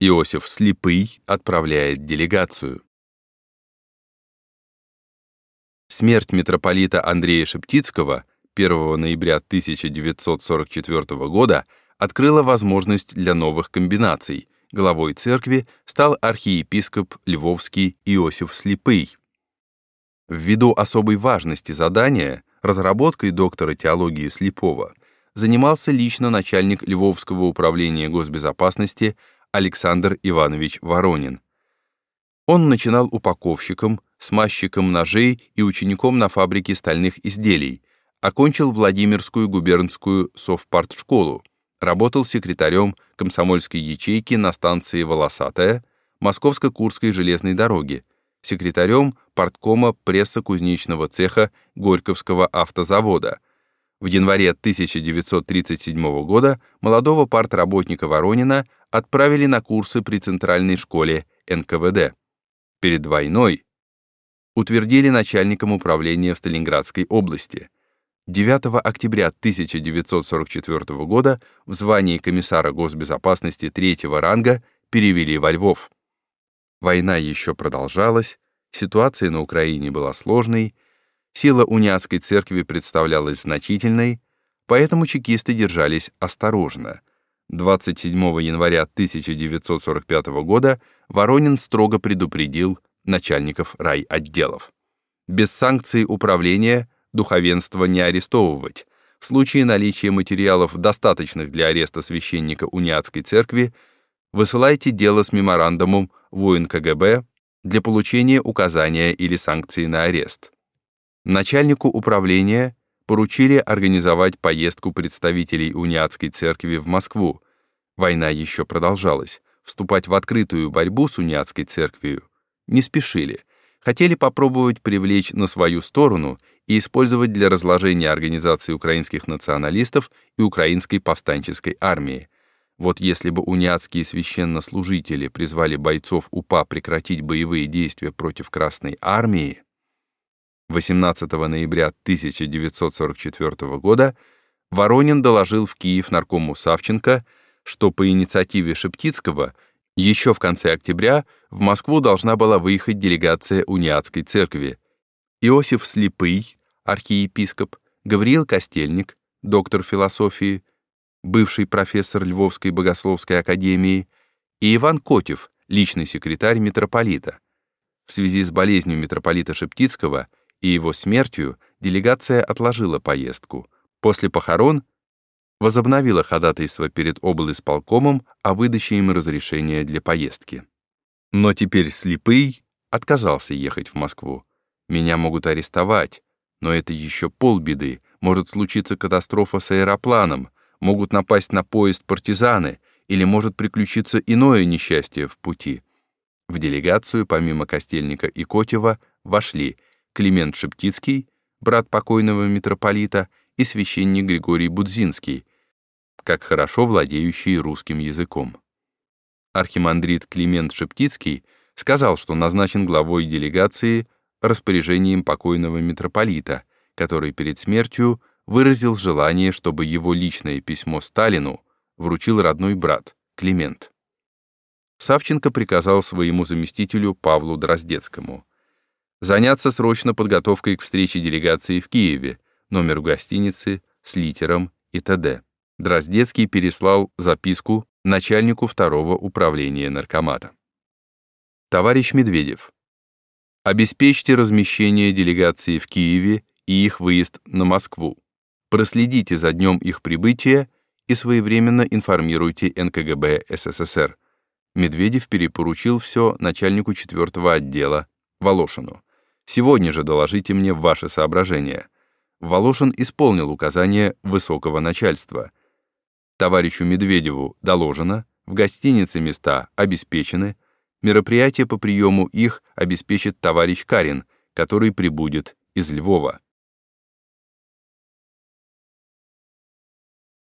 Иосиф Слепый отправляет делегацию. Смерть митрополита Андрея Шептицкого 1 ноября 1944 года открыла возможность для новых комбинаций. Главой церкви стал архиепископ Львовский Иосиф Слепый. Ввиду особой важности задания, разработкой доктора теологии Слепого, занимался лично начальник Львовского управления госбезопасности Александр Иванович Воронин. Он начинал упаковщиком, смазчиком ножей и учеником на фабрике стальных изделий, окончил Владимирскую губернскую совпартшколу, работал секретарем комсомольской ячейки на станции Волосатая Московско-Курской железной дороги, секретарем парткома пресса-кузнечного цеха Горьковского автозавода. В январе 1937 года молодого партработника Воронина отправили на курсы при Центральной школе НКВД. Перед войной утвердили начальником управления в Сталинградской области. 9 октября 1944 года в звании комиссара госбезопасности третьего ранга перевели во Львов. Война еще продолжалась, ситуация на Украине была сложной, сила униатской церкви представлялась значительной, поэтому чекисты держались осторожно. 27 января 1945 года Воронин строго предупредил начальников райотделов. Без санкций управления духовенство не арестовывать. В случае наличия материалов, достаточных для ареста священника униатской церкви, высылайте дело с меморандумом в УНКГБ для получения указания или санкции на арест. Начальнику управления поручили организовать поездку представителей униатской церкви в Москву. Война еще продолжалась. Вступать в открытую борьбу с униатской церковью не спешили, хотели попробовать привлечь на свою сторону и использовать для разложения организации украинских националистов и украинской повстанческой армии. Вот если бы униатские священнослужители призвали бойцов УПА прекратить боевые действия против Красной армии, 18 ноября 1944 года Воронин доложил в Киев наркому Савченко, что по инициативе Шептицкого – еще в конце октября в Москву должна была выехать делегация униатской церкви. Иосиф Слепый, архиепископ, Гавриил Костельник, доктор философии, бывший профессор Львовской богословской академии, и Иван Котев, личный секретарь митрополита. В связи с болезнью митрополита Шептицкого и его смертью делегация отложила поездку. После похорон возобновила ходатайство перед облисполкомом о выдаче им разрешения для поездки. Но теперь слепый отказался ехать в Москву. Меня могут арестовать, но это еще полбеды. Может случиться катастрофа с аэропланом, могут напасть на поезд партизаны или может приключиться иное несчастье в пути. В делегацию, помимо Костельника и Котева, вошли Климент Шептицкий, брат покойного митрополита, и священник Григорий Будзинский, как хорошо владеющий русским языком. Архимандрит Климент Шептицкий сказал, что назначен главой делегации распоряжением покойного митрополита, который перед смертью выразил желание, чтобы его личное письмо Сталину вручил родной брат, Климент. Савченко приказал своему заместителю Павлу Дроздецкому заняться срочно подготовкой к встрече делегации в Киеве, номер гостиницы с литером и т.д. Дроздецкий переслал записку начальнику второго управления наркомата. Товарищ Медведев, обеспечьте размещение делегации в Киеве и их выезд на Москву. Проследите за днем их прибытия и своевременно информируйте НКГБ СССР. Медведев перепоручил все начальнику четвертого отдела Волошину. Сегодня же доложите мне ваши соображения. Волошин исполнил указания высокого начальства — Товарищу Медведеву доложено, в гостинице места обеспечены, мероприятие по приему их обеспечит товарищ Карин, который прибудет из Львова.